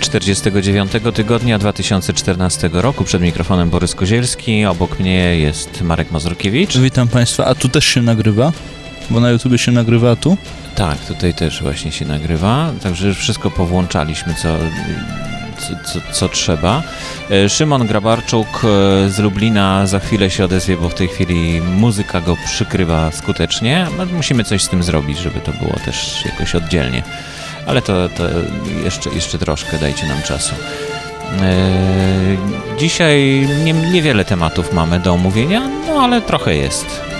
49 tygodnia 2014 roku. Przed mikrofonem Borys Kozielski, obok mnie jest Marek Mazurkiewicz. Witam Państwa, a tu też się nagrywa? Bo na YouTube się nagrywa, a tu? Tak, tutaj też właśnie się nagrywa, także wszystko powłączaliśmy, co, co, co, co, trzeba. E, Szymon Grabarczuk e, z Lublina za chwilę się odezwie, bo w tej chwili muzyka go przykrywa skutecznie. No, musimy coś z tym zrobić, żeby to było też jakoś oddzielnie. Ale to, to jeszcze, jeszcze troszkę, dajcie nam czasu. E, dzisiaj nie, niewiele tematów mamy do omówienia, no ale trochę jest.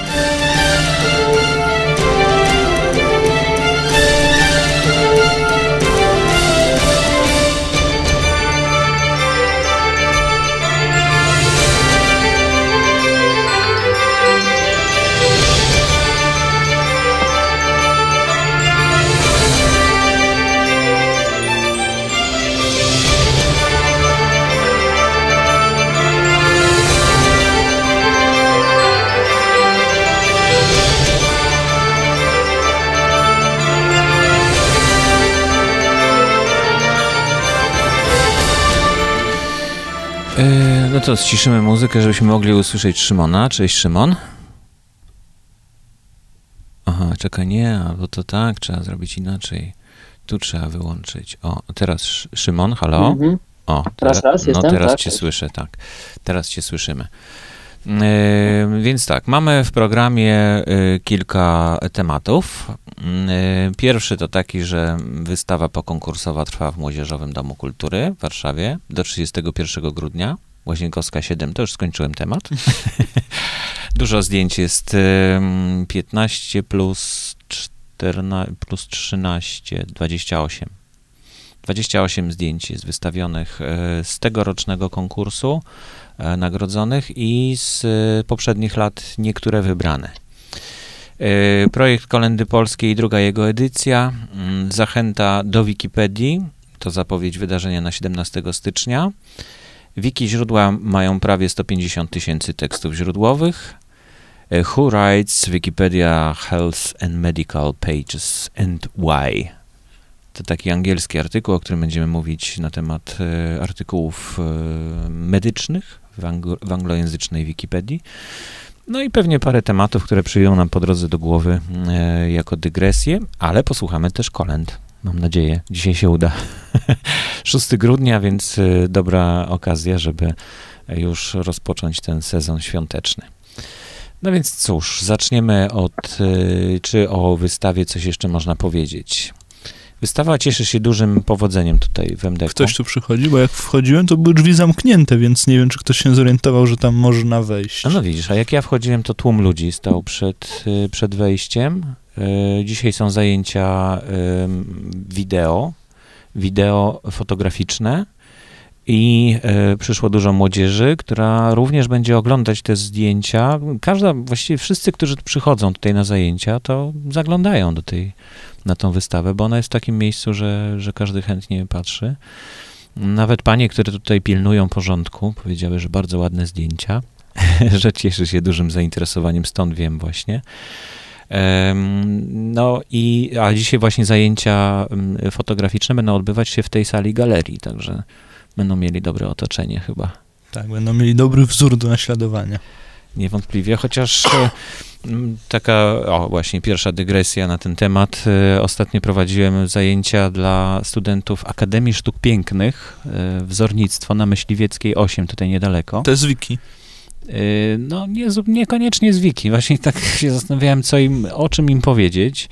Yy, no to ściszymy muzykę, żebyśmy mogli usłyszeć Szymona. Cześć Szymon. Aha, czekaj, nie, albo to tak, trzeba zrobić inaczej. Tu trzeba wyłączyć. O, teraz Szymon, halo? Mhm. O, teraz, teraz, no jestem, teraz tak? cię słyszę, tak. Teraz cię słyszymy. Yy, więc tak, mamy w programie yy, kilka tematów. Yy, pierwszy to taki, że wystawa pokonkursowa trwa w Młodzieżowym Domu Kultury w Warszawie do 31 grudnia. Łazienkowska 7, to już skończyłem temat. Dużo zdjęć jest 15 plus 14, plus 13, 28. 28 zdjęć jest wystawionych z tegorocznego konkursu nagrodzonych i z poprzednich lat niektóre wybrane. Projekt Kolendy Polskiej, druga jego edycja, zachęta do Wikipedii, to zapowiedź wydarzenia na 17 stycznia. Wiki źródła mają prawie 150 tysięcy tekstów źródłowych. Who writes Wikipedia Health and Medical Pages and Why? Taki angielski artykuł, o którym będziemy mówić na temat e, artykułów e, medycznych w, anglo, w anglojęzycznej Wikipedii. No i pewnie parę tematów, które przyjdą nam po drodze do głowy e, jako dygresję, ale posłuchamy też kolęd. Mam nadzieję, dzisiaj się uda. 6 grudnia, więc e, dobra okazja, żeby już rozpocząć ten sezon świąteczny. No więc cóż, zaczniemy od, czy o wystawie coś jeszcze można powiedzieć. Wystawa cieszy się dużym powodzeniem tutaj w MDK. Ktoś tu przychodzi, bo jak wchodziłem, to były drzwi zamknięte, więc nie wiem, czy ktoś się zorientował, że tam można wejść. No, no widzisz, a jak ja wchodziłem, to tłum ludzi stał przed, y, przed wejściem. Y, dzisiaj są zajęcia wideo, wideo fotograficzne i y, przyszło dużo młodzieży, która również będzie oglądać te zdjęcia. Każda, właściwie wszyscy, którzy przychodzą tutaj na zajęcia, to zaglądają do tej na tą wystawę, bo ona jest w takim miejscu, że, że każdy chętnie patrzy. Nawet panie, które tutaj pilnują porządku, powiedziały, że bardzo ładne zdjęcia, że cieszy się dużym zainteresowaniem, stąd wiem właśnie. No i, a dzisiaj właśnie zajęcia fotograficzne będą odbywać się w tej sali galerii, także będą mieli dobre otoczenie chyba. Tak, będą mieli dobry wzór do naśladowania. Niewątpliwie, chociaż e, taka, o właśnie pierwsza dygresja na ten temat. E, ostatnio prowadziłem zajęcia dla studentów Akademii Sztuk Pięknych, e, wzornictwo na Myśliwieckiej 8, tutaj niedaleko. To jest wiki. No, nie, niekoniecznie z wiki. Właśnie tak się zastanawiałem, co im, o czym im powiedzieć.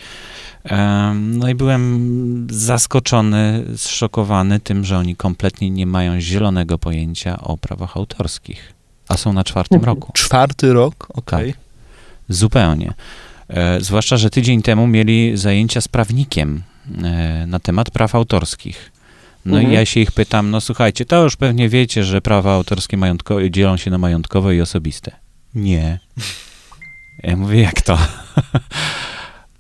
No i byłem zaskoczony, zszokowany tym, że oni kompletnie nie mają zielonego pojęcia o prawach autorskich. A są na czwartym Mhm. roku. Czwarty rok? Okej. Tak, zupełnie. E, zwłaszcza, że tydzień temu mieli zajęcia z prawnikiem e, na temat praw autorskich. No Mhm. i ja się ich pytam, no słuchajcie, to już pewnie wiecie, że prawa autorskie majątkowe dzielą się na majątkowe i osobiste. Nie. Ja mówię, jak to?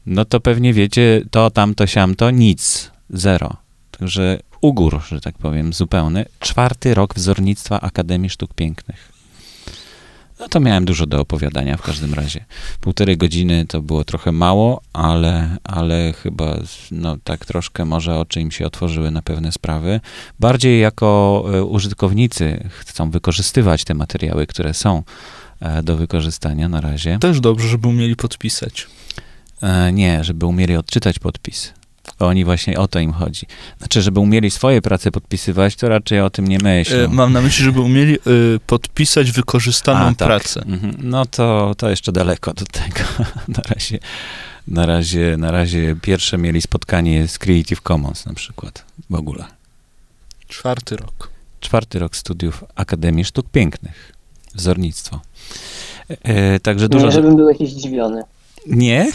no to pewnie wiecie, to, tamto, siamto, nic. Zero. Także ugór, że tak powiem, zupełny. Czwarty rok wzornictwa Akademii Sztuk Pięknych. No to miałem dużo do opowiadania w każdym razie. Półtorej godziny to było trochę mało, ale, ale chyba no, tak troszkę może oczy im się otworzyły na pewne sprawy. Bardziej jako e, użytkownicy chcą wykorzystywać te materiały, które są e, do wykorzystania na razie. Też dobrze, żeby umieli podpisać. E, nie, żeby umieli odczytać podpis. Oni właśnie o to im chodzi. Znaczy, żeby umieli swoje prace podpisywać, to raczej o tym nie myślą. E, mam na myśli, żeby umieli y, podpisać wykorzystaną A, tak. pracę. Mhm. No to, to jeszcze daleko do tego. na razie, na razie, na razie pierwsze mieli spotkanie z Creative Commons na przykład w ogóle. Czwarty rok. Czwarty rok studiów Akademii Sztuk Pięknych. Wzornictwo. E, także dużo... Nie, żebym był jakiś zdziwiony. Nie?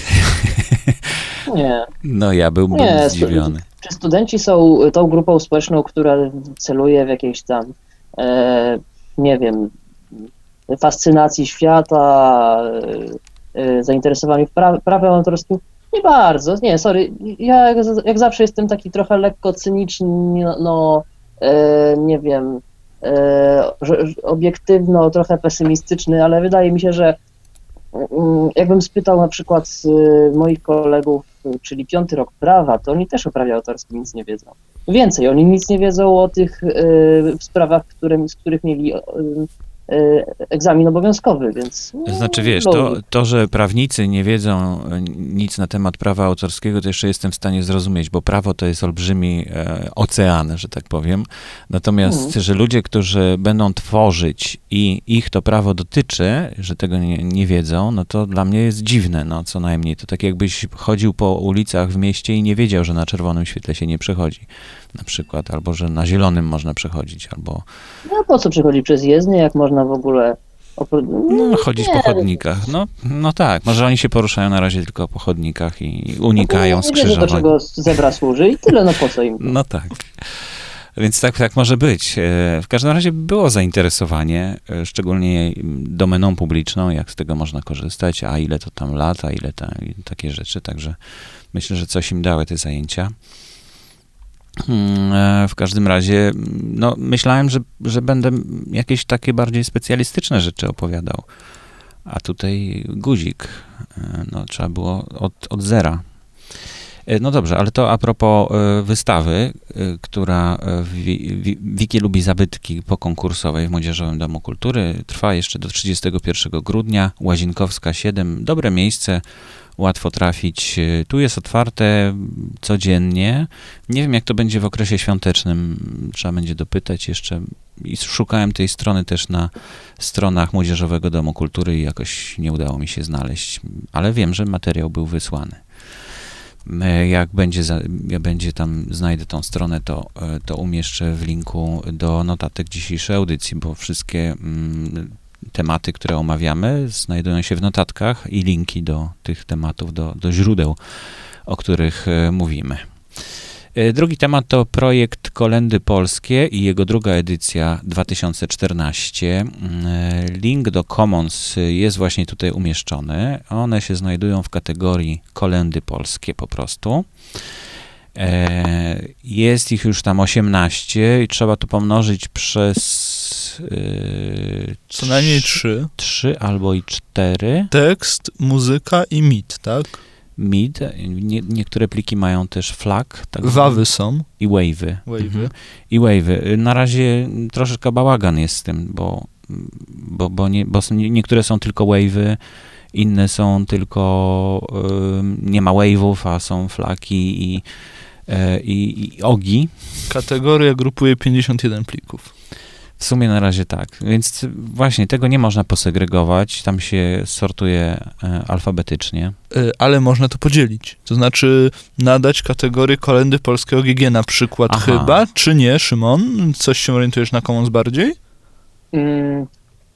Nie. No ja byłbym Nie, zdziwiony. Czy studenci są tą grupą społeczną, która celuje w jakieś tam, e, nie wiem, fascynacji świata, e, e, zainteresowaniu pra prawem autorskim? Nie bardzo, nie, sorry. Ja jak, jak zawsze jestem taki trochę lekko cyniczny, no, e, nie wiem, e, obiektywno, trochę pesymistyczny, ale wydaje mi się, że Jakbym spytał na przykład y, moich kolegów, czyli piąty rok prawa, to oni też o prawie autorskim nic nie wiedzą. Więcej, oni nic nie wiedzą o tych y, sprawach, którym, z których mieli y, egzamin obowiązkowy, więc... To znaczy, wiesz, no, to, to, że prawnicy nie wiedzą e, nic na temat prawa autorskiego, to jeszcze jestem w stanie zrozumieć, bo prawo to jest olbrzymi e, ocean, że tak powiem. Natomiast, Mhm. że ludzie, którzy będą tworzyć i ich to prawo dotyczy, że tego nie, nie wiedzą, no to dla mnie jest dziwne, no co najmniej. To tak jakbyś chodził po ulicach w mieście i nie wiedział, że na czerwonym świetle się nie przechodzi, na przykład, albo że na zielonym można przechodzić, albo No po co przychodzi przez jezdnię, jak można w ogóle... opro- No, chodzić nie, po chodnikach. No, no tak, może oni się poruszają na razie tylko po chodnikach i unikają nie wiedzą, do skrzyżowań. czego zebra służy i tyle, no po co im. No tak. Więc tak, tak może być. E, W każdym razie było zainteresowanie, e, szczególnie domeną publiczną, jak z tego można korzystać, a ile to tam lata, ile ta, takie rzeczy. Także myślę, że coś im dały te zajęcia. Hmm, e, W każdym razie, no, myślałem, że, że będę jakieś takie bardziej specjalistyczne rzeczy opowiadał. A tutaj guzik. E, No, trzeba było od, od zera. E, No dobrze, ale to a propos wystawy, która w Wi- Wi- Wiki lubi zabytki pokonkursowej w Młodzieżowym Domu Kultury trwa jeszcze do 31 grudnia. Łazinkowska 7. Dobre miejsce, łatwo trafić. E, Tu jest otwarte codziennie. Nie wiem, jak to będzie w okresie świątecznym. Trzeba będzie dopytać jeszcze. I szukałem tej strony też na stronach Młodzieżowego Domu Kultury i jakoś nie udało mi się znaleźć, ale wiem, że materiał był wysłany. E, Jak będzie, jak będzie tam, znajdę tą stronę, to, e, to umieszczę w linku do notatek dzisiejszej audycji, bo wszystkie mm, tematy, które omawiamy, znajdują się w notatkach i linki do tych tematów, do, do źródeł, o których e, mówimy. E, Drugi temat to projekt Kolendy Polskie i jego druga edycja 2014. Mm, e, Link do Commons jest właśnie tutaj umieszczony. One się znajdują w kategorii Kolendy Polskie po prostu. Jest ich już tam 18 i trzeba to pomnożyć przez e, Co najmniej trzy. 3 albo i 4. Tekst, muzyka i mit, tak? MID. Nie, niektóre pliki mają też flag. Tak Wawy są. I wave'y. Wave'y. Mhm. I wave'y. Na razie troszeczkę bałagan jest z tym, bo, bo, bo, nie, bo są- niektóre są tylko wave'y, inne są tylko, ym, nie ma wave'ów, a są flaki i, e, i, i ogi. Kategoria grupuje 51 plików. W sumie na razie tak. Więc właśnie tego nie można posegregować. Tam się sortuje e, alfabetycznie. Y, Ale można to podzielić. To znaczy nadać kategorię kolendy polskiego GG na przykład Aha. chyba, czy nie, Szymon? Coś się orientujesz na Commons bardziej? Mm,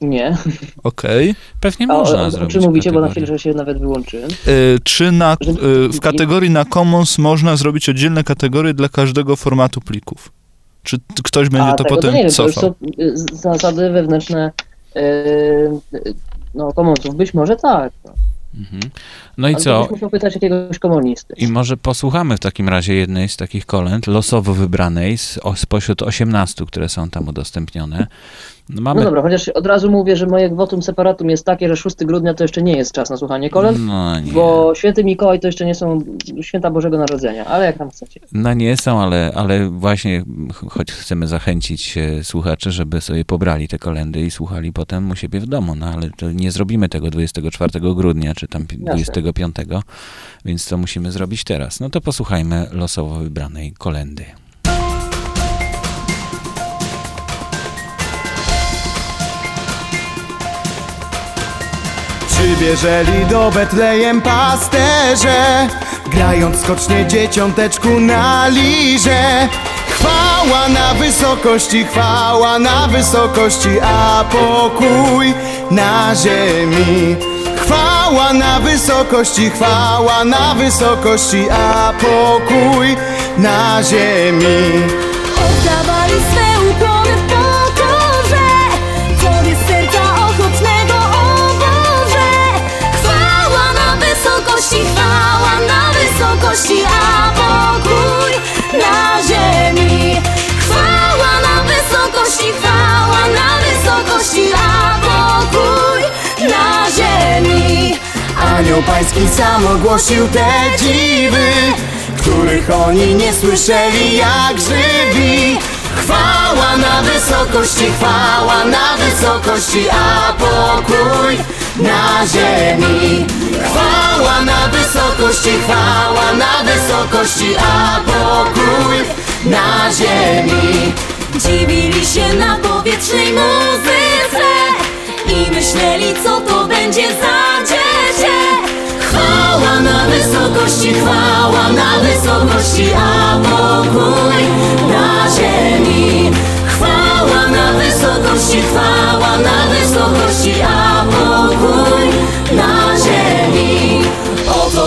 nie. Okej. Pewnie A, można o, o zrobić. czym mówicie, bo na kategorię. chwilę że się nawet wyłączyłem. Y, Czy na, Że- y, w kategorii na Commons można zrobić oddzielne kategorie dla każdego formatu plików? Czy ktoś będzie A to potem to nie wiem, to już są y, zasady wewnętrzne y, y, no, komuntów. Być może tak. No. Mhm. No i Ale co? musiał pytać jakiegoś komunisty. I może posłuchamy w takim razie jednej z takich kolęd, losowo wybranej z, spośród 18, które są tam udostępnione. No, mamy... No dobra, chociaż od razu mówię, że moje votum separatum jest takie, że 6 grudnia to jeszcze nie jest czas na słuchanie kolęd, No nie. bo święty Mikołaj to jeszcze nie są święta Bożego Narodzenia, ale jak tam chcecie. No nie są, ale, ale właśnie ch- choć chcemy zachęcić e, słuchaczy, żeby sobie pobrali te kolendy i słuchali potem u siebie w domu, no ale to nie zrobimy tego 24 grudnia, czy tam pi- Jasne. 25, więc to musimy zrobić teraz. No to posłuchajmy losowo wybranej kolendy. Przybierzeli do Betlejem pasterze Grając skocznie dzieciąteczku na lirze. Chwała na wysokości, chwała na wysokości A pokój na ziemi. Chwała na wysokości, chwała na wysokości A pokój na ziemi A pokój na ziemi. Chwała na wysokości, chwała na wysokości A pokój na ziemi. Anioł pański sam ogłosił te dziwy Których oni nie słyszeli jak żywi. Chwała na wysokości, chwała na wysokości A pokój na ziemi wysokości, chwała na wysokości A pokój na ziemi Dziwili się na powietrznej muzyce I myśleli co to będzie za dziecię Chwała na wysokości, chwała na wysokości, a pokój na ziemi. Chwała na wysokości, chwała na wysokości, a pokój na ziemi.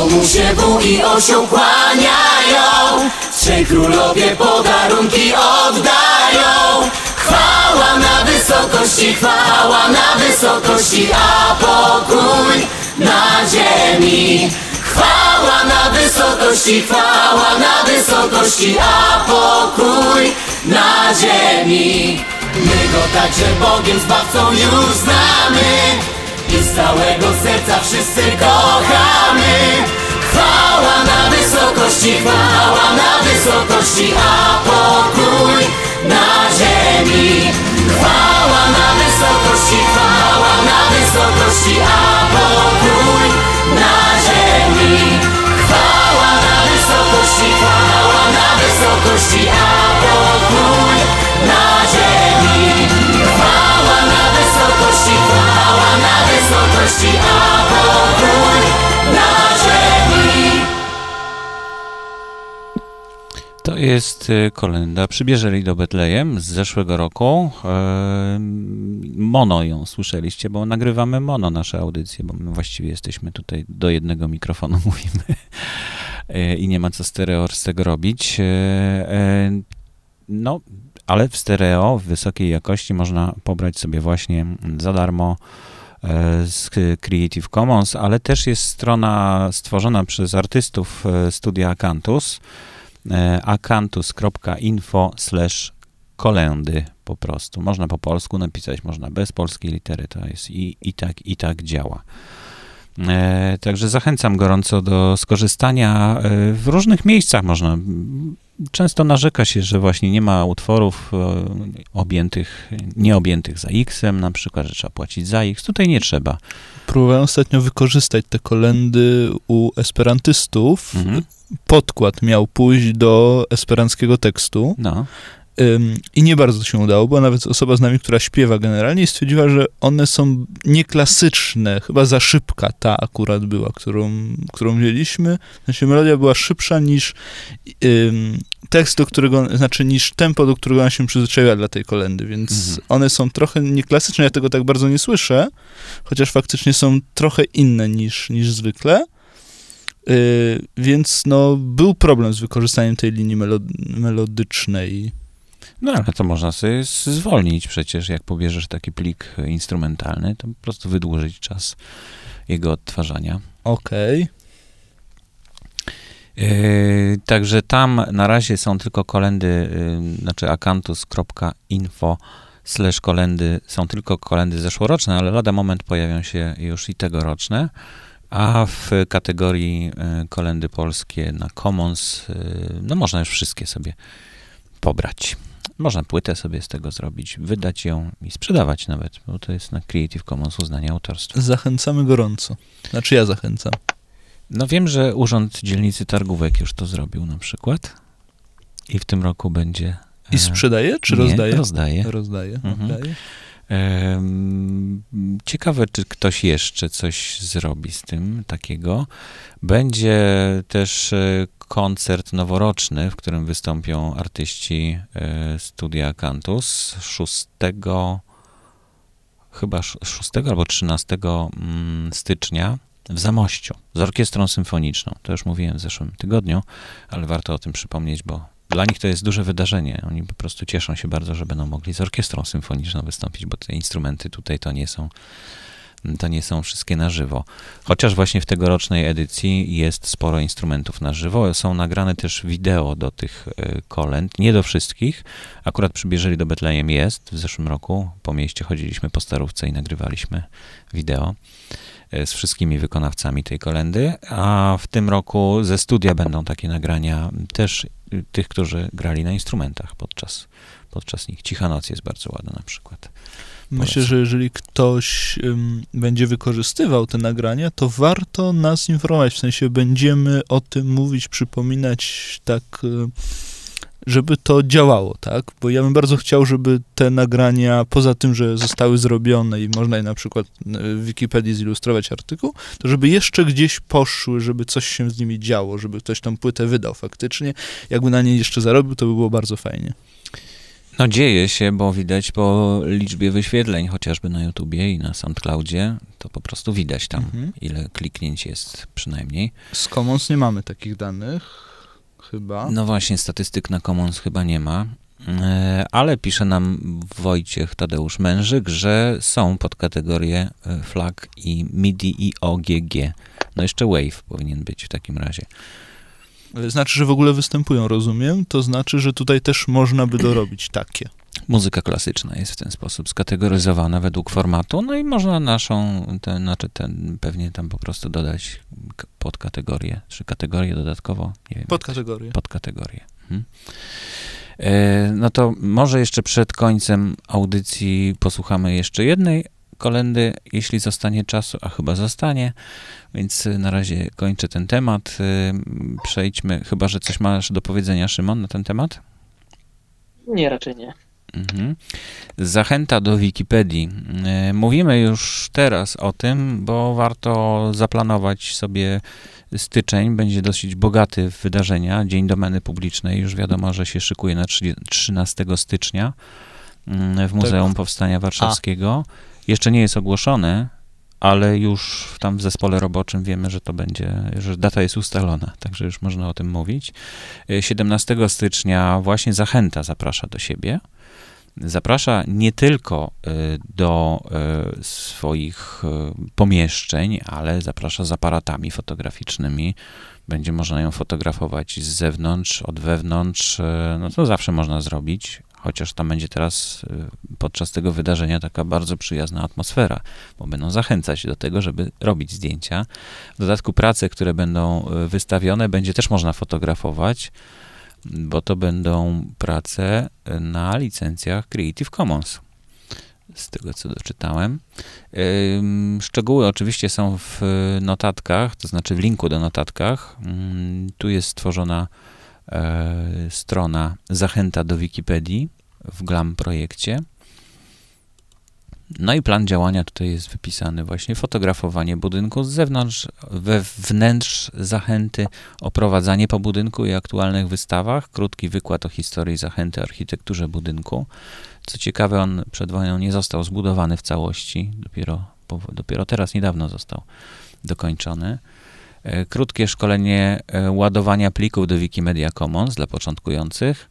Mu się i osioł kłaniają, trzej królowie podarunki oddają. Chwała na wysokości, chwała na wysokości, a pokój na ziemi. Chwała na wysokości, chwała na wysokości, a pokój na ziemi. My go także Bogiem Zbawcą już znamy i z całego serca wszyscy kochamy. Chwała na wysokości, chwała na wysokości, a pokój na ziemi. Chwała na wysokości, chwała na wysokości, a pokój na ziemi. Chwała na wysokości, chwała na wysokości, a pokój na ziemi. Jest e, kolenda Przybierzeli do Betlejem z zeszłego roku. Mono ją słyszeliście, bo nagrywamy mono nasze audycje, bo właściwie jesteśmy tutaj do jednego mikrofonu mówimy E, i nie ma co stereo z tego robić. E, e, No, ale w stereo w wysokiej jakości można pobrać sobie właśnie za darmo z Creative Commons, ale też jest strona stworzona przez artystów studia Acanthus e, acanthus.info slash kolendy po prostu. Można po polsku napisać, można bez polskiej litery, to jest i, i tak, i tak działa. E, Także zachęcam gorąco do skorzystania. E, W różnych miejscach można. Często narzeka się, że właśnie nie ma utworów e, objętych, nieobjętych za X-em, na przykład, że trzeba płacić za X. Tutaj nie trzeba. Próbowałem ostatnio wykorzystać te kolendy u esperantystów. Mhm. Podkład miał pójść do esperanckiego tekstu No. i nie bardzo się udało, bo nawet osoba z nami, która śpiewa generalnie, stwierdziła, że one są nieklasyczne. Chyba za szybka ta akurat była, którą, którą wzięliśmy. Sensie melodia była szybsza niż ym, tekst, do którego, znaczy niż tempo, do którego ona się przyzwyczaiła dla tej kolendy, więc Mhm. one są trochę nieklasyczne. Ja tego tak bardzo nie słyszę, chociaż faktycznie są trochę inne niż, niż zwykle. Yy, więc no, był problem z wykorzystaniem tej linii melo- melodycznej. No ale to można sobie zwolnić przecież, jak pobierzesz taki plik instrumentalny, to po prostu wydłużyć czas jego odtwarzania. Okej. Yy, także tam na razie są tylko kolendy, yy, znaczy akantus.info slash kolendy są tylko kolendy zeszłoroczne, ale lada moment pojawią się już i tegoroczne. A w kategorii y, kolendy polskie na Commons, y, no można już wszystkie sobie pobrać. Można płytę sobie z tego zrobić, wydać ją i sprzedawać nawet, bo to jest na Creative Commons uznanie autorstwa. Zachęcamy gorąco. Znaczy ja zachęcam. No wiem, że Urząd Dzielnicy Targówek już to zrobił na przykład i w tym roku będzie... I e, sprzedaje, czy nie, rozdaje? rozdaje. Rozdaje. Mhm. okej. Ciekawe, czy ktoś jeszcze coś zrobi z tym takiego. Będzie też e, koncert noworoczny, w którym wystąpią artyści e, Studia Cantus 6, chyba sz- 6 albo 13 mm, stycznia w Zamościu z orkiestrą symfoniczną. To już mówiłem w zeszłym tygodniu, ale warto o tym przypomnieć, bo dla nich to jest duże wydarzenie. Oni po prostu cieszą się bardzo, że będą mogli z orkiestrą symfoniczną wystąpić, bo te instrumenty tutaj to nie są to nie są wszystkie na żywo. Chociaż właśnie w tegorocznej edycji jest sporo instrumentów na żywo. Są nagrane też wideo do tych e, kolęd, nie do wszystkich. Akurat przybierzeli do Betlejem jest w zeszłym roku. Po mieście chodziliśmy po starówce i nagrywaliśmy wideo z wszystkimi wykonawcami tej kolendy, a w tym roku ze studia będą takie nagrania też y, tych, którzy grali na instrumentach podczas, podczas nich. Cicha noc jest bardzo ładna na przykład. Myślę, Polecam. że jeżeli ktoś ym, będzie wykorzystywał te nagrania, to warto nas informować. W sensie będziemy o tym mówić, przypominać tak, y, żeby to działało, tak? Bo ja bym bardzo chciał, żeby te nagrania, poza tym, że zostały zrobione i można je na przykład y, w Wikipedii zilustrować artykuł, to żeby jeszcze gdzieś poszły, żeby coś się z nimi działo, żeby ktoś tą płytę wydał faktycznie. Jakby na niej jeszcze zarobił, to by było bardzo fajnie. No dzieje się, bo widać po liczbie wyświetleń, chociażby na YouTubie i na SoundCloudzie, to po prostu widać tam, Mhm. ile kliknięć jest przynajmniej. Z Commons nie mamy takich danych, chyba. No właśnie, statystyk na Commons chyba nie ma, e, ale pisze nam Wojciech Tadeusz Mężyk, że są podkategorie e, flag i MIDI i OGG. No jeszcze Wave powinien być w takim razie. Znaczy, że w ogóle występują, rozumiem. To znaczy, że tutaj też można by dorobić takie. Muzyka klasyczna jest w ten sposób skategoryzowana według formatu, no i można naszą, ten, znaczy ten, pewnie tam po prostu dodać podkategorię, czy kategorię dodatkowo, nie wiem. Podkategorie. podkategorię. Mhm. E, No to może jeszcze przed końcem audycji posłuchamy jeszcze jednej kolendy, jeśli zostanie czasu, a chyba zostanie, więc na razie kończę ten temat. Y, Przejdźmy, chyba że coś masz do powiedzenia, Szymon, na ten temat? Nie, raczej nie. Mhm. Zachęta do Wikipedii. E, Mówimy już teraz o tym, bo warto zaplanować sobie styczeń. Będzie dosyć bogaty w wydarzenia. Dzień Domeny Publicznej. Już wiadomo, że się szykuje na 30 13 stycznia mm, w Muzeum Powstania Warszawskiego. Jeszcze nie jest ogłoszony, ale już tam w zespole roboczym wiemy, że to będzie, że data jest ustalona, także już można o tym mówić. E, 17 stycznia właśnie Zachęta zaprasza do siebie. Zaprasza nie tylko e, do e, swoich e, pomieszczeń, ale zaprasza z aparatami fotograficznymi. Będzie można ją fotografować z zewnątrz, od wewnątrz. No to zawsze można zrobić, chociaż tam będzie teraz podczas tego wydarzenia taka bardzo przyjazna atmosfera, bo będą zachęcać do tego, żeby robić zdjęcia. W dodatku prace, które będą wystawione, będzie też można fotografować, bo to będą prace na licencjach Creative Commons. Z tego, co doczytałem. Szczegóły oczywiście są w notatkach, to znaczy w linku do notatkach. Ym, Tu jest stworzona e, strona Zachęta do Wikipedii w GLAM projekcie. No i plan działania tutaj jest wypisany właśnie fotografowanie budynku z zewnątrz, wewnętrz zachęty, oprowadzanie po budynku i aktualnych wystawach, krótki wykład o historii zachęty, architekturze budynku. Co ciekawe, on przed wojną nie został zbudowany w całości, dopiero, dopiero teraz niedawno został dokończony. E, Krótkie szkolenie e, ładowania plików do Wikimedia Commons dla początkujących.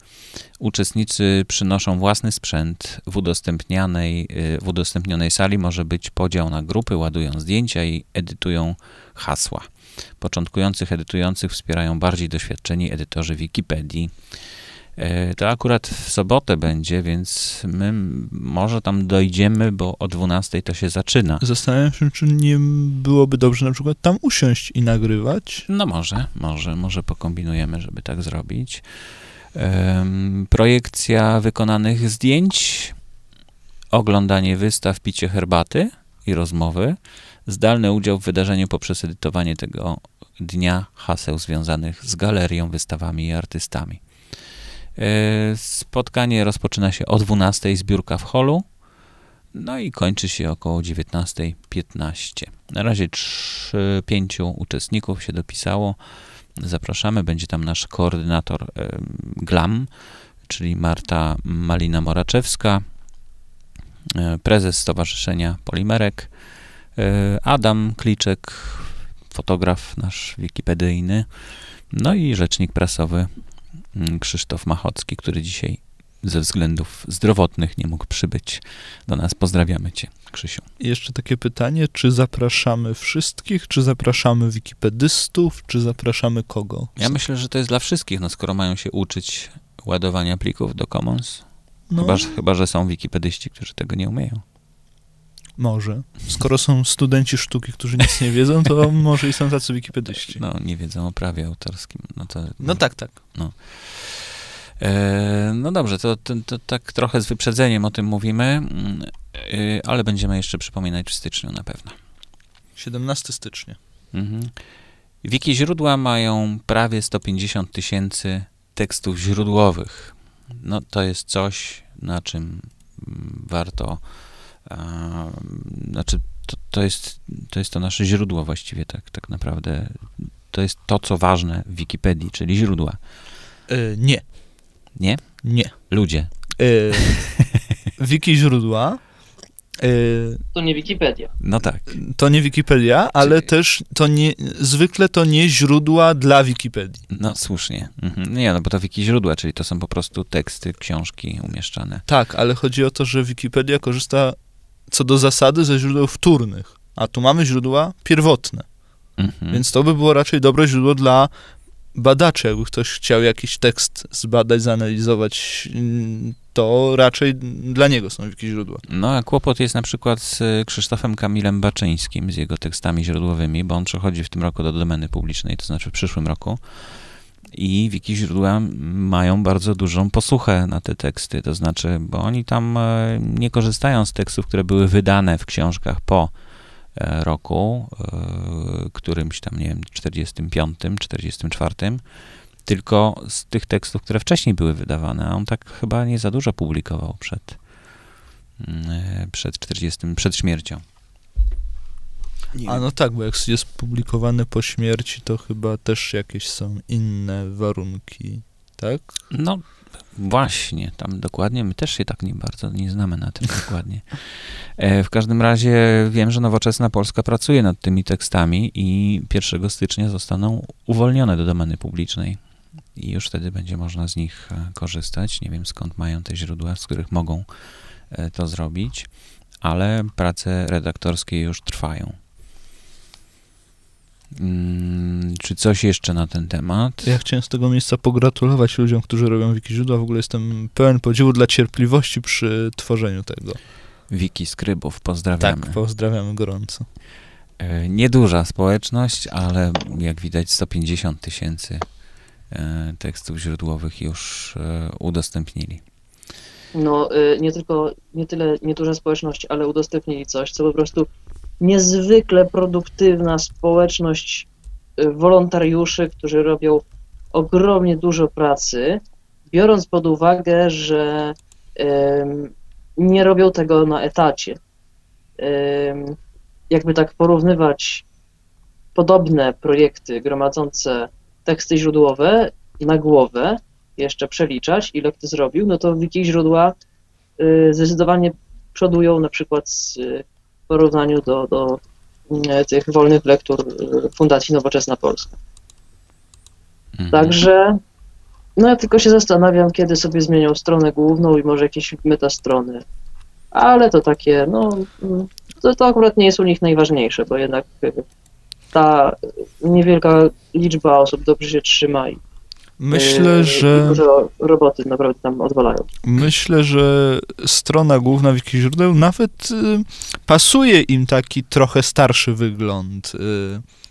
Uczestnicy przynoszą własny sprzęt. W udostępnianej, e, w udostępnionej sali może być podział na grupy, ładują zdjęcia i edytują hasła. Początkujących edytujących wspierają bardziej doświadczeni edytorzy Wikipedii. E, To akurat w sobotę będzie, więc my może tam dojdziemy, bo o 12 to się zaczyna. Zastanawiam się, czy nie byłoby dobrze na przykład tam usiąść i nagrywać. No może, może, może pokombinujemy, żeby tak zrobić. Projekcja wykonanych zdjęć, oglądanie wystaw, picie herbaty i rozmowy, zdalny udział w wydarzeniu poprzez edytowanie tego dnia haseł związanych z galerią, wystawami i artystami. E, Spotkanie rozpoczyna się o 12:00, zbiórka w holu, no i kończy się około 19.15. Na razie trzy, pięciu uczestników się dopisało. Zapraszamy, będzie tam nasz koordynator em, GLAM, czyli Marta Malina-Moraczewska, e, prezes Stowarzyszenia Polimerek, e, Adam Kliczek, fotograf nasz wikipedyjny, no i rzecznik prasowy Krzysztof Machocki, który dzisiaj ze względów zdrowotnych nie mógł przybyć do nas. Pozdrawiamy cię, Krzysiu. Jeszcze takie pytanie, czy zapraszamy wszystkich, czy zapraszamy wikipedystów, czy zapraszamy kogo? Ja myślę, że to jest dla wszystkich, no skoro mają się uczyć ładowania plików do Commons. no, Chyba, że, chyba, że są wikipedyści, którzy tego nie umieją. Może. Skoro są studenci sztuki, którzy nic nie wiedzą, to może i są tacy wikipedyści. No, nie wiedzą o prawie autorskim. No, to, No tak, tak. E, no dobrze, to, to, to tak trochę z wyprzedzeniem o tym mówimy, e, ale będziemy jeszcze przypominać w styczniu na pewno. 17 stycznia. Mhm. Wiki źródła mają prawie 150 tysięcy tekstów źródłowych. No to jest coś, na czym mm, warto, znaczy to, to, jest, to jest to nasze źródło właściwie tak, tak naprawdę. To jest to, co ważne w Wikipedii, czyli źródła. E, nie, Nie? nie. Ludzie. E, wiki źródła e, To nie Wikipedia. No tak. to nie Wikipedia, ale Czyli- też to nie, zwykle to nie źródła dla Wikipedii. No słusznie. Mhm. Nie, no bo to wiki źródła, czyli to są po prostu teksty, książki umieszczane. Tak, ale chodzi o to, że Wikipedia korzysta co do zasady ze źródeł wtórnych, a tu mamy źródła pierwotne, Mhm. więc to by było raczej dobre źródło dla badaczy. Jakby ktoś chciał jakiś tekst zbadać, zanalizować, to raczej dla niego są wiki źródła. No, a kłopot jest na przykład z Krzysztofem Kamilem Baczyńskim, z jego tekstami źródłowymi, bo on przechodzi w tym roku do domeny publicznej, to znaczy w przyszłym roku. I wiki źródła mają bardzo dużą posłuchę na te teksty, to znaczy, bo oni tam e, nie korzystają z tekstów, które były wydane w książkach po e, roku, e, którymś tam, nie wiem, 45, 44, tylko z tych tekstów, które wcześniej były wydawane, a on tak chyba nie za dużo publikował przed, mm, przed 40, przed śmiercią. A no tak, bo jak jest publikowane po śmierci, to chyba też jakieś są inne warunki, tak? No właśnie, tam dokładnie, my też się tak nie bardzo nie znamy na tym dokładnie. E, w każdym razie wiem, że Nowoczesna Polska pracuje nad tymi tekstami i 1 stycznia zostaną uwolnione do domeny publicznej. I już wtedy będzie można z nich e, korzystać. Nie wiem skąd mają te źródła, z których mogą e, to zrobić, ale prace redaktorskie już trwają. Mm, czy coś jeszcze na ten temat? Ja chciałem z tego miejsca pogratulować ludziom, którzy robią wiki źródła. W ogóle jestem pełen podziwu dla cierpliwości przy tworzeniu tego. Wiki Skrybów, pozdrawiamy. Tak, pozdrawiamy gorąco. E, Nieduża społeczność, ale jak widać 150 tysięcy e, tekstów źródłowych już e, udostępnili. No, nie tylko, nie tyle nieduża społeczność, ale udostępnili coś, co po prostu niezwykle produktywna społeczność y, wolontariuszy, którzy robią ogromnie dużo pracy, biorąc pod uwagę, że nie robią tego na etacie. Jakby tak porównywać podobne projekty gromadzące teksty źródłowe na głowę, jeszcze przeliczać, ile kto zrobił, no to wiki źródła y, zdecydowanie przodują na przykład z, w porównaniu do, do y, tych wolnych lektur y, Fundacji Nowoczesna Polska. Mhm. Także no ja tylko się zastanawiam, kiedy sobie zmienią stronę główną i może jakieś metastrony. Ale to takie, no to, to akurat nie jest u nich najważniejsze, bo jednak y, ta niewielka liczba osób dobrze się trzyma i Myślę, e, że Dużo roboty naprawdę tam odwalają. myślę, że strona główna wiki źródeł nawet y, pasuje im taki trochę starszy wygląd. Y,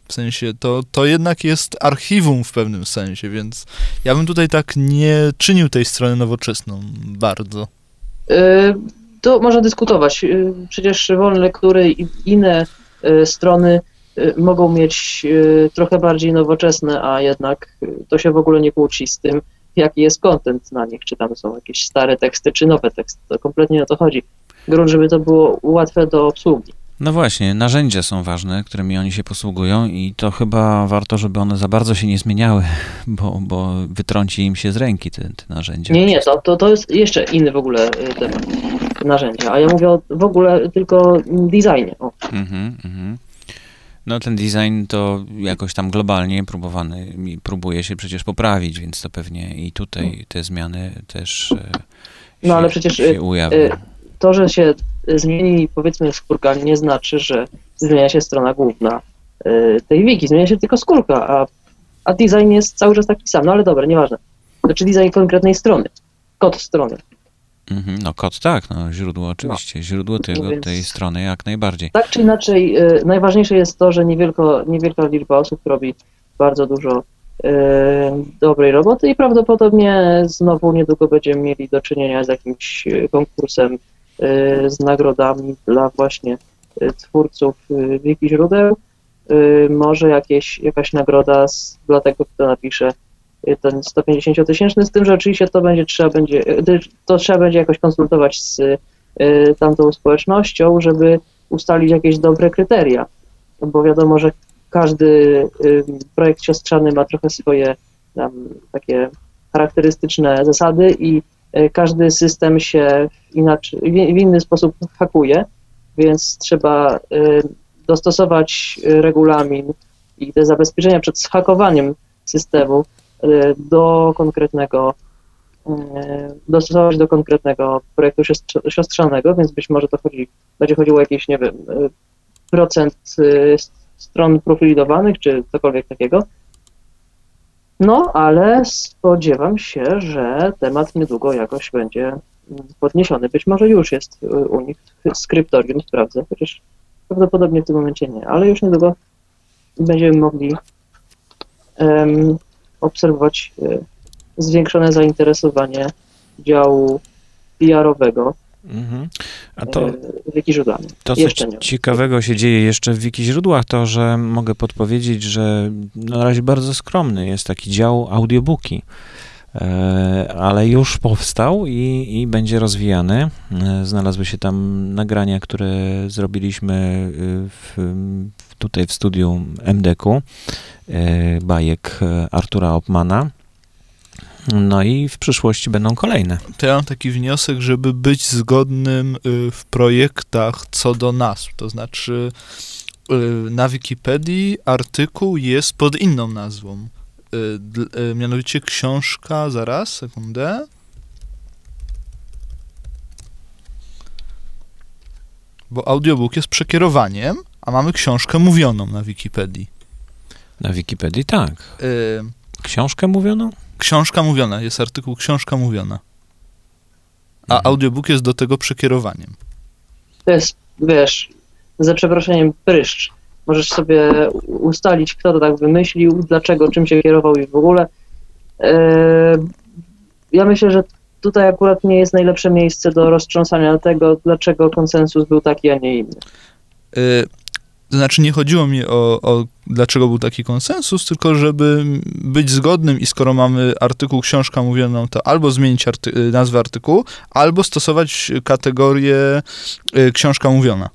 w sensie to, to jednak jest archiwum w pewnym sensie, więc ja bym tutaj tak nie czynił tej strony nowoczesną bardzo. E, To można dyskutować. E, Przecież wolne lektury i inne strony mogą mieć e, trochę bardziej nowoczesne, a jednak e, to się w ogóle nie kłóci z tym, jaki jest content na nich, czy tam są jakieś stare teksty, czy nowe teksty. To kompletnie o to chodzi. Grunt, żeby to było łatwe do obsługi. No właśnie, narzędzia są ważne, którymi oni się posługują i to chyba warto, żeby one za bardzo się nie zmieniały, bo, bo wytrąci im się z ręki te, te narzędzia. Nie, nie, to, to, to jest jeszcze inny w ogóle temat, narzędzia. A ja mówię o, w ogóle tylko designie. O. Mhm, mhm. No ten design to jakoś tam globalnie próbowany, próbuje się przecież poprawić, więc to pewnie i tutaj te zmiany też e, No, się, ale przecież, e, e, To, że się zmieni powiedzmy skórka, nie znaczy, że zmienia się strona główna tej wiki. Zmienia się tylko skórka, a, a design jest cały czas taki sam. No ale dobra, nieważne. Znaczy design konkretnej strony. Kod strony. Mhm, no kod tak, no źródło oczywiście, źródło tego, Więc- tej strony jak najbardziej. Tak czy inaczej, e, najważniejsze jest to, że niewielko, niewielka liczba osób robi bardzo dużo e, dobrej roboty i prawdopodobnie znowu niedługo będziemy mieli do czynienia z jakimś e, konkursem e, z nagrodami dla właśnie e, twórców e, wiki źródeł. Może jakieś, jakaś nagroda z, dla tego, kto napisze ten 150 tysięczny, z tym, że oczywiście to będzie trzeba będzie, to trzeba będzie jakoś konsultować z e, tamtą społecznością, żeby ustalić jakieś dobre kryteria, bo wiadomo, że każdy y, projekt siostrzany ma trochę swoje tam, takie charakterystyczne zasady i y, każdy system się inaczej, w inny sposób hakuje, więc trzeba y, dostosować y, regulamin i te zabezpieczenia przed zhakowaniem systemu y, do konkretnego y, dostosować do konkretnego projektu siostrzanego, więc być może to chodzi, będzie chodziło o jakieś, nie wiem, y, procent y, stron profilowanych, czy cokolwiek takiego. No, ale spodziewam się, że temat niedługo jakoś będzie mm, podniesiony. Być może już jest y, u nich skryptorium, sprawdzę, chociaż prawdopodobnie w tym momencie nie, ale już niedługo będziemy mogli em, obserwować y, zwiększone zainteresowanie działu PR-owego Mhm. A to, e, wiki źródłami. To, co Jeszcze ciekawego się dzieje jeszcze w wiki źródłach, to że mogę podpowiedzieć, że na razie bardzo skromny jest taki dział audiobooki, e, ale już powstał i, i będzie rozwijany. E, Znalazły się tam nagrania, które zrobiliśmy w, tutaj w studiu MDK-u, e, bajek e, Artura Opmana. No i w przyszłości będą kolejne. To ja mam taki wniosek, żeby być zgodnym y, w projektach co do nazw. To znaczy, y, na Wikipedii artykuł jest pod inną nazwą. Y, Mianowicie książka, zaraz, sekundę. Bo audiobook jest przekierowaniem, a mamy książkę mówioną na Wikipedii. Na Wikipedii tak. Y, Książkę mówioną? Książka mówiona, jest artykuł książka mówiona. A Mhm. audiobook jest do tego przekierowaniem. To jest, wiesz, za przeproszeniem pryszcz. Możesz sobie ustalić, kto to tak wymyślił, dlaczego, czym się kierował i w ogóle. Eee, ja myślę, że tutaj akurat nie jest najlepsze miejsce do roztrząsania tego, dlaczego konsensus był taki, a nie inny. Y, To znaczy, nie chodziło mi o, o dlaczego był taki konsensus, tylko żeby być zgodnym i skoro mamy artykuł, książka mówioną, to albo zmienić arty- y, nazwę artykułu, albo stosować kategorię y, książka mówiona.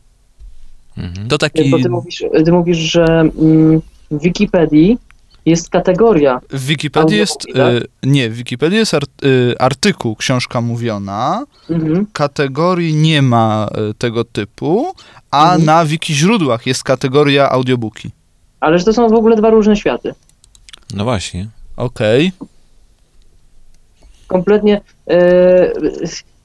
Mhm. To taki... Bo ty mówisz, ty mówisz że mm, w Wikipedii jest kategoria. W Wikipedii jest... Y, nie, w Wikipedii jest art- y, artykuł, książka mówiona, Mhm. kategorii nie ma y, tego typu, a Mhm. na wiki źródłach jest kategoria audiobooki. Ale że to są w ogóle dwa różne światy. No właśnie. Okej. kompletnie e,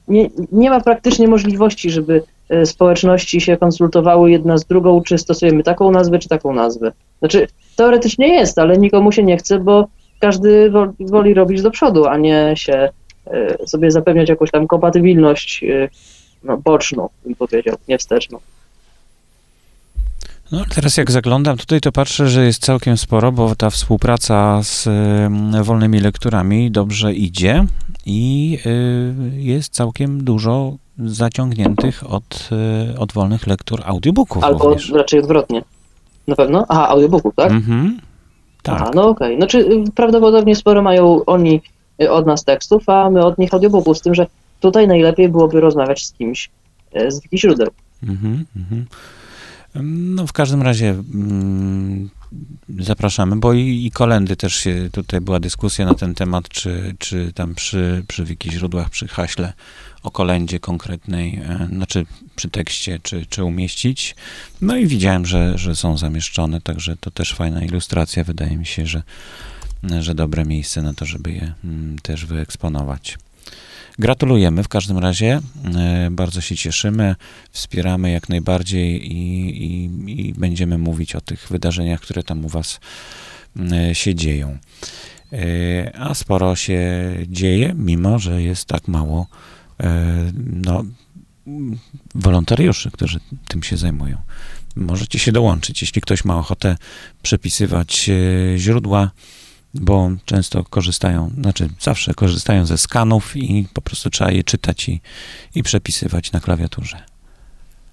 nie, nie ma praktycznie możliwości, żeby społeczności się konsultowały jedna z drugą, czy stosujemy taką nazwę, czy taką nazwę. Znaczy, teoretycznie jest, ale nikomu się nie chce, bo każdy wo- woli robić do przodu, a nie się e, sobie zapewniać jakąś tam kompatybilność e, no, boczną, bym powiedział, nie wsteczną. No, teraz jak zaglądam tutaj, to patrzę, że jest całkiem sporo, bo ta współpraca z y, wolnymi lekturami dobrze idzie i y, jest całkiem dużo zaciągniętych od, y, od wolnych lektur audiobooków Albo również. raczej odwrotnie. Na pewno? Aha, audiobooków, tak? Mhm. Tak. Aha, no okej. Znaczy y, prawdopodobnie sporo mają oni od nas tekstów, a my od nich audiobooków, z tym, że tutaj najlepiej byłoby rozmawiać z kimś z wiki źródeł. Mhm, mhm. No w każdym razie mm, zapraszamy, bo i, i kolendy też się, tutaj była dyskusja na ten temat, czy, czy tam przy, przy wiki źródłach, przy haśle o kolędzie konkretnej, e, znaczy przy tekście, czy, czy umieścić. No i widziałem, że, że są zamieszczone, także to też fajna ilustracja. Wydaje mi się, że, że dobre miejsce na to, żeby je mm, też wyeksponować. Gratulujemy w każdym razie. E, Bardzo się cieszymy, wspieramy jak najbardziej i, i, i będziemy mówić o tych wydarzeniach, które tam u Was e, się dzieją. E, A sporo się dzieje, mimo że jest tak mało no, wolontariuszy, którzy tym się zajmują. Możecie się dołączyć, jeśli ktoś ma ochotę przepisywać źródła bo często korzystają, znaczy zawsze korzystają ze skanów i po prostu trzeba je czytać i, i przepisywać na klawiaturze.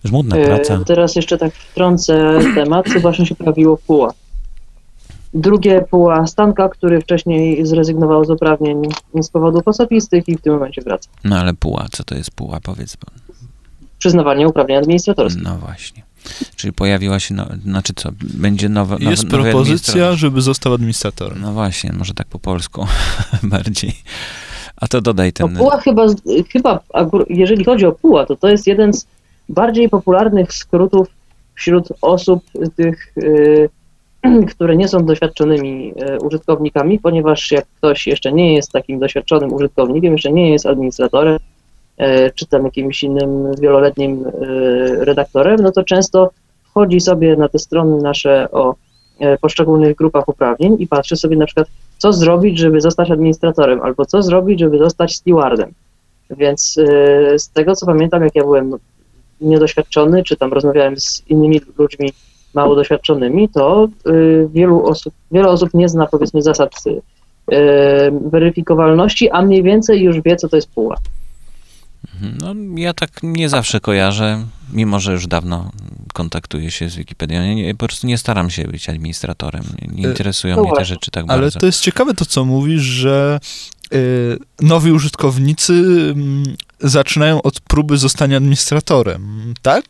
Żmudna E, praca. Teraz jeszcze tak wtrącę temat, co właśnie się pojawiło PUA. Drugie PUA Stanka, który wcześniej zrezygnował z uprawnień z powodów osobistych i w tym momencie wraca. No ale puła, co to jest puła? Powiedz. Przyznawanie uprawnień administratorskich. no właśnie. Czyli pojawiła się, no, znaczy co, będzie nowa nowy, Jest nowy propozycja, żeby został administratorem. No właśnie, może tak po polsku bardziej. A to dodaj No, ten... PUA chyba, chyba, akur- jeżeli chodzi o PUA, to to jest jeden z bardziej popularnych skrótów wśród osób tych, y, które nie są doświadczonymi y, użytkownikami, ponieważ jak ktoś jeszcze nie jest takim doświadczonym użytkownikiem, jeszcze nie jest administratorem, czy tam jakimś innym wieloletnim y, redaktorem, no to często wchodzi sobie na te strony nasze o y, poszczególnych grupach uprawnień i patrzy sobie na przykład, co zrobić, żeby zostać administratorem, albo co zrobić, żeby zostać stewardem. Więc z tego co pamiętam, jak ja byłem niedoświadczony, czy tam rozmawiałem z innymi ludźmi mało doświadczonymi, to wielu osób, wiele osób nie zna powiedzmy zasad weryfikowalności, a mniej więcej już wie, co to jest puła. No, ja tak nie zawsze kojarzę, mimo że już dawno kontaktuję się z Wikipedią. Ja nie, po prostu nie staram się być administratorem. Nie, E, interesują no mnie te rzeczy tak Ale bardzo. to jest ciekawe to, co mówisz, że y, nowi użytkownicy mm, zaczynają od próby zostania administratorem, tak?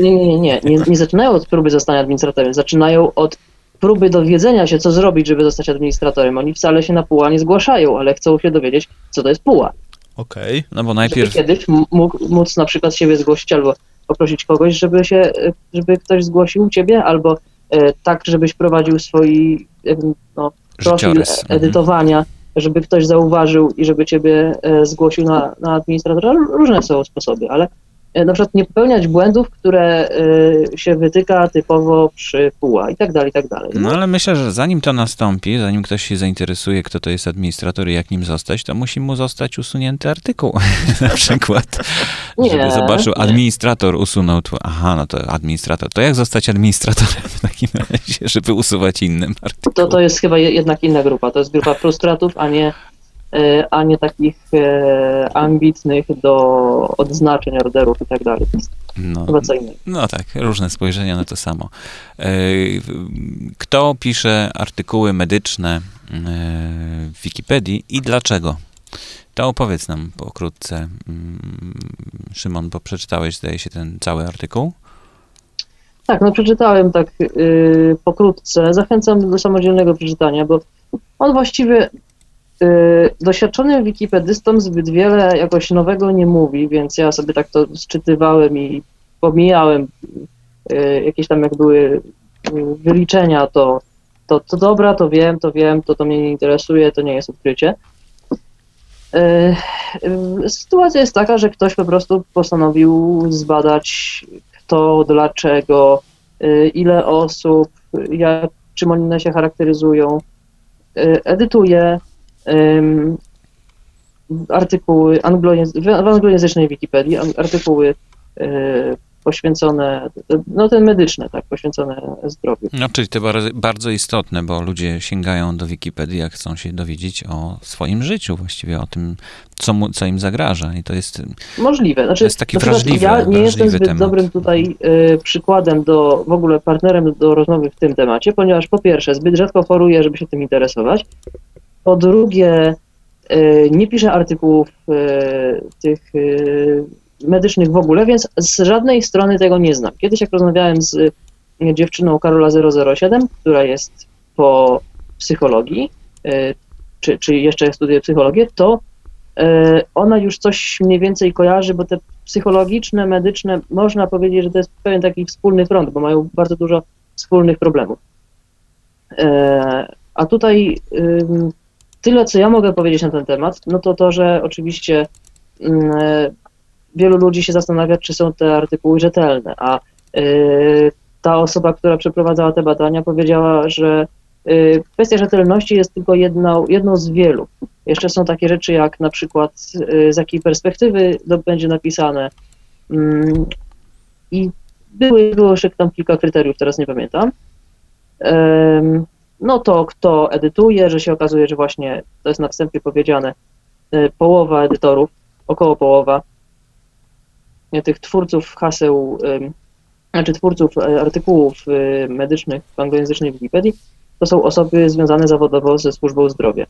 Nie, nie, nie, nie, nie, nie zaczynają od próby zostania administratorem, zaczynają od próby dowiedzenia się, co zrobić, żeby zostać administratorem. Oni wcale się na puła nie zgłaszają, ale chcą się dowiedzieć, co to jest puła. Okej. No bo Żeby najpierw... kiedyś m- mógł, móc na przykład siebie zgłosić albo poprosić kogoś, żeby się, żeby ktoś zgłosił ciebie, albo e, tak, żebyś prowadził swój e, no, profil Życiorys. Mhm. edytowania, żeby ktoś zauważył i żeby ciebie e, zgłosił na, na administratora. Różne są sposoby, ale na przykład nie popełniać błędów, które e, się wytyka typowo przy PUA i tak dalej, i tak dalej. No ale myślę, że zanim to nastąpi, zanim ktoś się zainteresuje, kto to jest administrator i jak nim zostać, to musi mu zostać usunięty artykuł. Na przykład, Nie, żeby zobaczył, nie. administrator usunął. Tw- Aha, no to administrator. To jak zostać administratorem w takim razie, żeby usuwać innym artykuł? To, to jest chyba je- jednak inna grupa. To jest grupa frustratów, a nie, e, a nie takich e, ambitnych do odznaczeń orderów i tak dalej. No, no tak, różne spojrzenia na to samo. E, Kto pisze artykuły medyczne e, w Wikipedii i dlaczego? To opowiedz nam pokrótce. Mm, Szymon, bo przeczytałeś, zdaje się, ten cały artykuł. Tak, no przeczytałem tak yy, pokrótce. Zachęcam do samodzielnego przeczytania, bo on właściwie doświadczonym wikipedystom zbyt wiele jakoś nowego nie mówi, więc ja sobie tak to sczytywałem i pomijałem yy, jakieś tam jak były yy, wyliczenia, to, to, to dobra, to wiem, to wiem, to to mnie nie interesuje, to nie jest odkrycie. Sytuacja jest taka, że ktoś po prostu postanowił zbadać kto, dlaczego, y, ile osób, jak, czym one się charakteryzują, edytuje artykuły anglojęz- w anglojęzycznej Wikipedii, artykuły e, poświęcone, no te medyczne, tak, poświęcone zdrowiu. No, czyli to bardzo, bardzo istotne, bo ludzie sięgają do Wikipedii, jak chcą się dowiedzieć o swoim życiu, właściwie o tym, co, mu, co im zagraża. I to jest. Możliwe. Znaczy, To jest taki wrażliwy- Ja nie jestem zbyt temat. dobrym tutaj e, przykładem do, w ogóle partnerem do rozmowy w tym temacie, ponieważ po pierwsze zbyt rzadko choruję, żeby się tym interesować. Po drugie e, nie piszę artykułów e, tych e, medycznych w ogóle, więc z żadnej strony tego nie znam. Kiedyś jak rozmawiałem z dziewczyną Karola 007, która jest po psychologii, czy, czy jeszcze studiuje psychologię, to ona już coś mniej więcej kojarzy, bo te psychologiczne, medyczne, można powiedzieć, że to jest pewien taki wspólny front, bo mają bardzo dużo wspólnych problemów. A tutaj tyle, co ja mogę powiedzieć na ten temat, no to to, że oczywiście e, wielu ludzi się zastanawia, czy są te artykuły rzetelne, a y, ta osoba, która przeprowadzała te badania, powiedziała, że y, kwestia rzetelności jest tylko jedną, jedną z wielu. Jeszcze są takie rzeczy, jak na przykład y, z jakiej perspektywy to będzie napisane. Mm, I były, było jeszcze tam kilka kryteriów, teraz nie pamiętam. Em, No to kto edytuje, że się okazuje, że właśnie to jest na wstępie powiedziane, y, połowa edytorów, około połowa y, tych twórców haseł, znaczy twórców e, artykułów y, medycznych w anglojęzycznej Wikipedii, to są osoby związane zawodowo ze służbą zdrowia.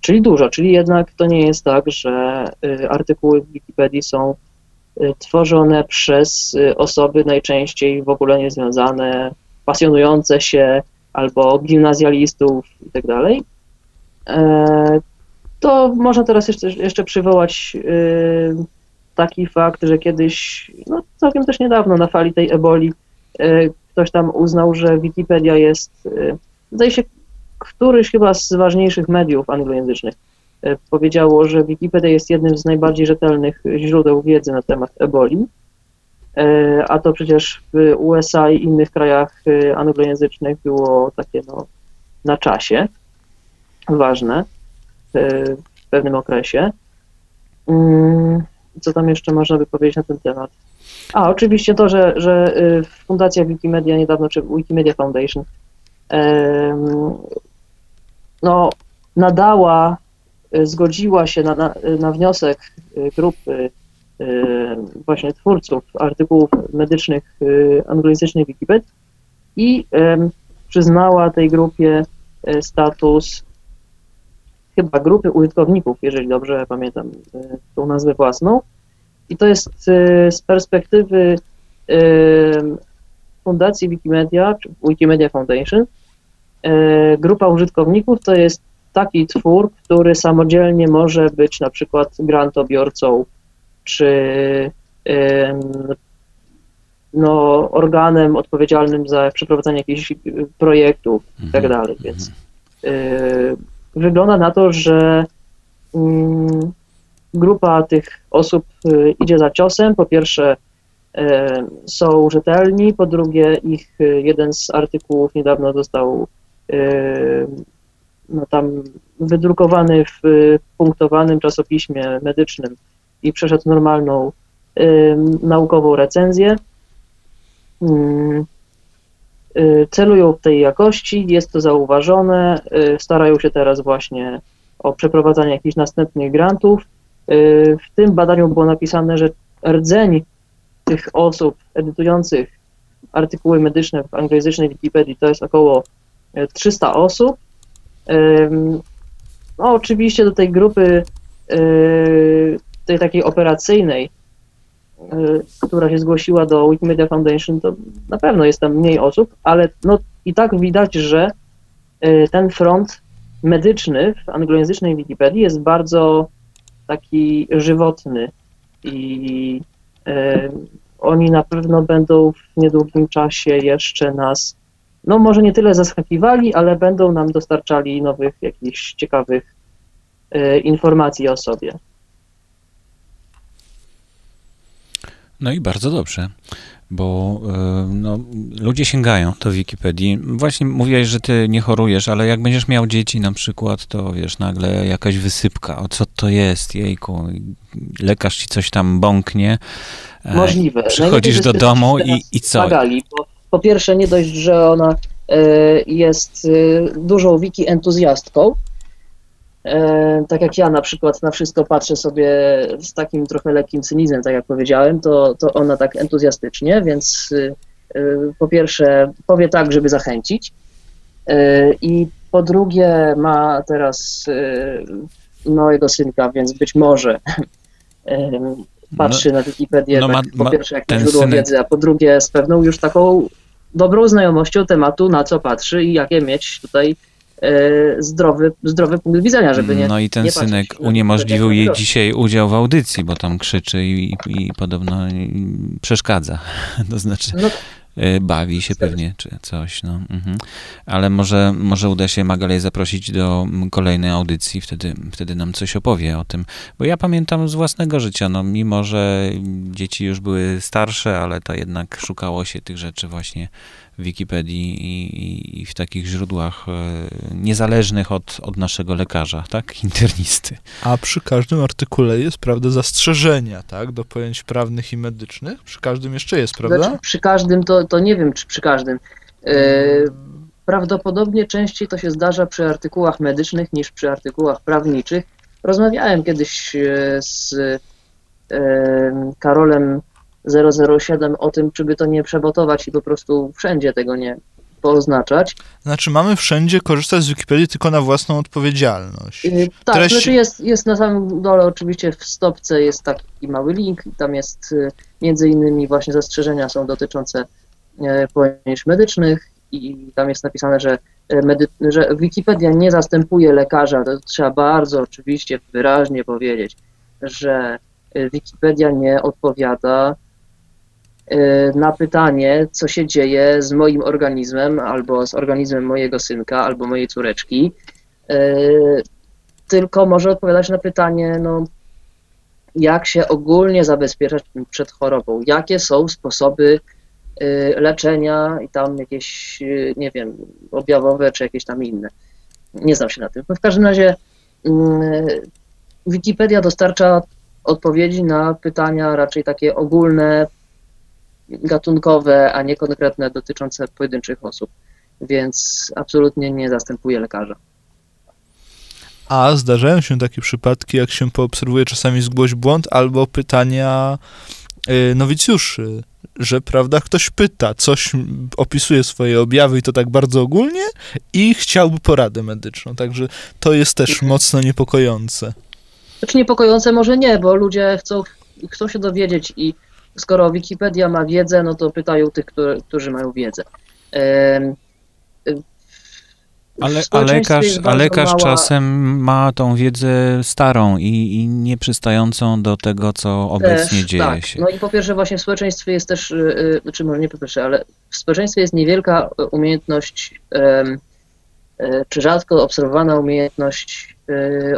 Czyli dużo, czyli jednak to nie jest tak, że y, artykuły w Wikipedii są y, tworzone przez y, osoby najczęściej w ogóle niezwiązane, pasjonujące się albo gimnazjalistów i tak dalej. E, To można teraz jeszcze, jeszcze przywołać y, taki fakt, że kiedyś, no całkiem też niedawno na fali tej eboli y, ktoś tam uznał, że Wikipedia jest, y, zdaje się, któryś chyba z ważniejszych mediów anglojęzycznych powiedziało, że Wikipedia jest jednym z najbardziej rzetelnych źródeł wiedzy na temat eboli. E, A to przecież w USA i innych krajach y, anglojęzycznych było takie no, na czasie ważne y, w pewnym okresie. Mm, Co tam jeszcze można by powiedzieć na ten temat? A, oczywiście to, że, że Fundacja Wikimedia niedawno, czy Wikimedia Foundation, no, nadała, zgodziła się na, na, na wniosek grupy właśnie twórców artykułów medycznych y, anglojęzycznej Wikipedii i przyznała tej grupie y, status chyba grupy użytkowników, jeżeli dobrze pamiętam y, tą nazwę własną. I to jest y, z perspektywy y, Fundacji Wikimedia, czy Wikimedia Foundation, y, grupa użytkowników to jest taki twór, który samodzielnie może być na przykład grantobiorcą, czy no, organem odpowiedzialnym za przeprowadzanie jakichś y, projektów i tak dalej, więc y, wygląda na to, że mm, grupa tych osób y, idzie za ciosem. Po pierwsze, są rzetelni, po drugie, ich jeden z artykułów niedawno został no, tam wydrukowany w punktowanym czasopiśmie medycznym i przeszedł normalną y, naukową recenzję. Mm, y, Celują w tej jakości, jest to zauważone, y, starają się teraz właśnie o przeprowadzanie jakichś następnych grantów. Y, W tym badaniu było napisane, że rdzeń tych osób edytujących artykuły medyczne w anglojęzycznej Wikipedii to jest około e, 300 osób. Ym, No, oczywiście do tej grupy, y, tej takiej operacyjnej, y, która się zgłosiła do Wikimedia Foundation, to na pewno jest tam mniej osób, ale no i tak widać, że y, ten front medyczny w anglojęzycznej Wikipedii jest bardzo taki żywotny i y, oni na pewno będą w niedługim czasie jeszcze nas, no może nie tyle zaskakiwali, ale będą nam dostarczali nowych jakichś ciekawych informacji o sobie. No i bardzo dobrze. bo y, no, ludzie sięgają do Wikipedii. Właśnie mówiłeś, że ty nie chorujesz, ale jak będziesz miał dzieci na przykład, to wiesz, nagle jakaś wysypka, o co to jest, jejku, lekarz ci coś tam bąknie. e, Możliwe. Przychodzisz do Najlepiej, domu i, i co? Pomagali, bo po pierwsze nie dość, że ona e, jest e, dużą wiki entuzjastką, e, tak jak ja na przykład na wszystko patrzę sobie z takim trochę lekkim cynizmem, tak jak powiedziałem, to, to ona tak entuzjastycznie, więc e, e, po pierwsze powie tak, żeby zachęcić e, i po drugie ma teraz e, małego synka, więc być może e, patrzy na Wikipedię no ma- tak, po pierwsze jak źródło synek- wiedzy, a po drugie z pewną już taką dobrą znajomością tematu, na co patrzy i jakie mieć tutaj e, zdrowy, zdrowy punkt widzenia, żeby nie No i ten synek uniemożliwił jej dzisiaj udział w audycji, bo tam krzyczy i, i podobno mm, przeszkadza. To znaczy, No, y, bawi się pewnie, czy coś, no. Mhm. Ale może, może uda się Magalej zaprosić do kolejnej audycji, wtedy, wtedy nam coś opowie o tym. Bo ja pamiętam z własnego życia, no mimo, że dzieci już były starsze, ale to jednak szukało się tych rzeczy właśnie w Wikipedii i, i, w takich źródłach e, niezależnych od, od naszego lekarza, tak? Internisty. A przy każdym artykule jest, prawda, zastrzeżenia, tak, do pojęć prawnych i medycznych. Przy każdym jeszcze jest, prawda? Znaczy, przy każdym to, to nie wiem, czy przy każdym. E, prawdopodobnie częściej to się zdarza przy artykułach medycznych niż przy artykułach prawniczych. Rozmawiałem kiedyś e, z Karolem 007 o tym, czy by to nie przebotować i po prostu wszędzie tego nie pooznaczać. Znaczy, mamy wszędzie korzystać z Wikipedii tylko na własną odpowiedzialność. Y, Tak, znaczy jest, jest na samym dole oczywiście w stopce jest taki mały link i tam jest y, między innymi właśnie zastrzeżenia są dotyczące e, pojęć medycznych i tam jest napisane, że, e, medy, że Wikipedia nie zastępuje lekarza, to trzeba bardzo oczywiście wyraźnie powiedzieć, że e, Wikipedia nie odpowiada na pytanie, co się dzieje z moim organizmem, albo z organizmem mojego synka, albo mojej córeczki, e, tylko może odpowiadać na pytanie, no, jak się ogólnie zabezpieczać przed chorobą, jakie są sposoby y, leczenia i tam jakieś, y, nie wiem, objawowe czy jakieś tam inne. Nie znam się na tym. No W każdym razie y, Wikipedia dostarcza odpowiedzi na pytania raczej takie ogólne, gatunkowe, a nie konkretne dotyczące pojedynczych osób, więc absolutnie nie zastępuje lekarza. A zdarzają się takie przypadki, jak się poobserwuje czasami zgłoś błąd albo pytania y, nowicjuszy, że prawda, ktoś pyta, coś opisuje swoje objawy i to tak bardzo ogólnie i chciałby poradę medyczną, także to jest też mocno niepokojące. Znaczy niepokojące może nie, bo ludzie chcą, chcą się dowiedzieć i skoro Wikipedia ma wiedzę, no to pytają tych, którzy, którzy mają wiedzę. Ale, a lekarz, a lekarz mała- czasem ma tą wiedzę starą i, i nieprzystającą do tego, co obecnie też, dzieje tak. się. No i po pierwsze właśnie w społeczeństwie jest też, y, y, czy może nie po pierwsze, ale w społeczeństwie jest niewielka y, umiejętność, czy rzadko obserwowana umiejętność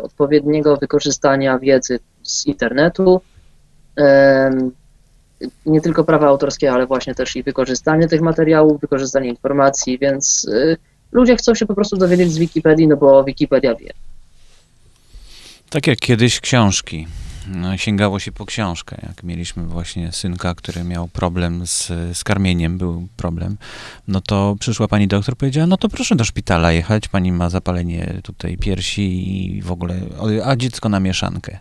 odpowiedniego wykorzystania wiedzy z internetu. Nie tylko prawa autorskie, ale właśnie też i wykorzystanie tych materiałów, wykorzystanie informacji, więc y, ludzie chcą się po prostu dowiedzieć z Wikipedii, no bo Wikipedia wie. Tak jak kiedyś książki. No, sięgało się po książkę. Jak mieliśmy właśnie synka, który miał problem z, z karmieniem, był problem, no to przyszła pani doktor, powiedziała, no to proszę do szpitala jechać, pani ma zapalenie tutaj piersi i w ogóle, a dziecko na mieszankę.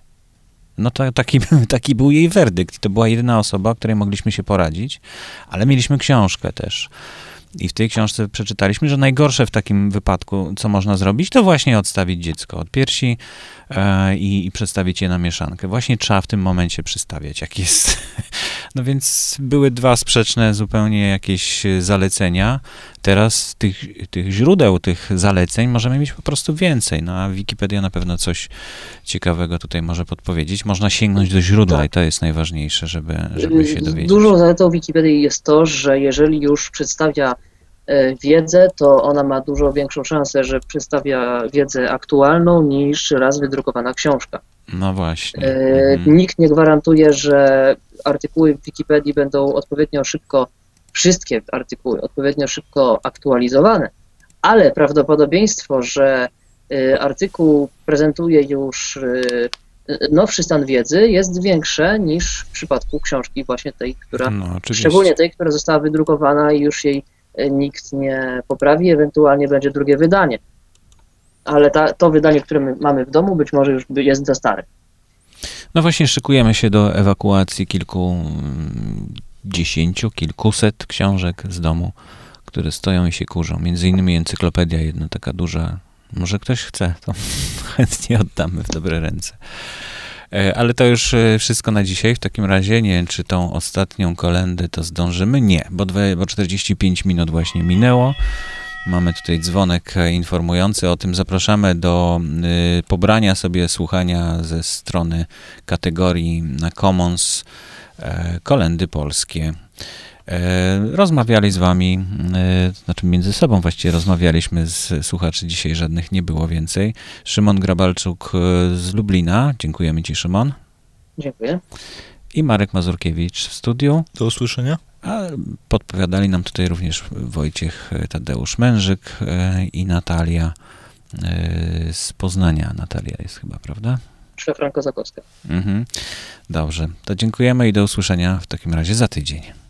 No to taki, taki był jej werdykt. To była jedyna osoba, której mogliśmy się poradzić, ale mieliśmy książkę też. I w tej książce przeczytaliśmy, że najgorsze w takim wypadku, co można zrobić, to właśnie odstawić dziecko od piersi e, i, i przestawić je na mieszankę. Właśnie trzeba w tym momencie przystawiać, jak jest. No więc były dwa sprzeczne zupełnie jakieś zalecenia. Teraz tych, tych źródeł, tych zaleceń możemy mieć po prostu więcej. No a Wikipedia na pewno coś ciekawego tutaj może podpowiedzieć. Można sięgnąć do źródła Tak. i to jest najważniejsze, żeby, żeby się dowiedzieć. Dużą zaletą Wikipedii jest to, że jeżeli już przedstawia e, wiedzę, to ona ma dużo większą szansę, że przedstawia wiedzę aktualną niż raz wydrukowana książka. No właśnie. E, Mhm. Nikt nie gwarantuje, że artykuły w Wikipedii będą odpowiednio szybko, wszystkie artykuły odpowiednio szybko aktualizowane, ale prawdopodobieństwo, że y, artykuł prezentuje już y, nowszy stan wiedzy jest większe niż w przypadku książki właśnie tej, która, No, szczególnie tej, która została wydrukowana i już jej y, nikt nie poprawi, ewentualnie będzie drugie wydanie. Ale ta, to wydanie, które my mamy w domu, być może już jest za stare. No właśnie szykujemy się do ewakuacji kilku, dziesięciu, kilkuset książek z domu, które stoją i się kurzą. Między innymi encyklopedia jedna taka duża. Może ktoś chce, to chętnie oddamy w dobre ręce. E, Ale to już e, wszystko na dzisiaj. W takim razie nie wiem, czy tą ostatnią kolendę to zdążymy. Nie, bo, dwe, bo 45 minut właśnie minęło. Mamy tutaj dzwonek e, informujący o tym. Zapraszamy do y, pobrania sobie słuchania ze strony kategorii na Commons kolendy polskie. E, rozmawiali z wami, e, znaczy między sobą właściwie rozmawialiśmy z słuchaczy, dzisiaj żadnych nie było więcej. Szymon Grabalczuk e, z Lublina, dziękujemy ci Szymon. Dziękuję. I Marek Mazurkiewicz w studiu. Do usłyszenia. A podpowiadali nam tutaj również Wojciech Tadeusz Mężyk e, i Natalia e, z Poznania. Natalia jest chyba, prawda? Szefranko Zakowska. Mhm. Dobrze, to dziękujemy i do usłyszenia w takim razie za tydzień.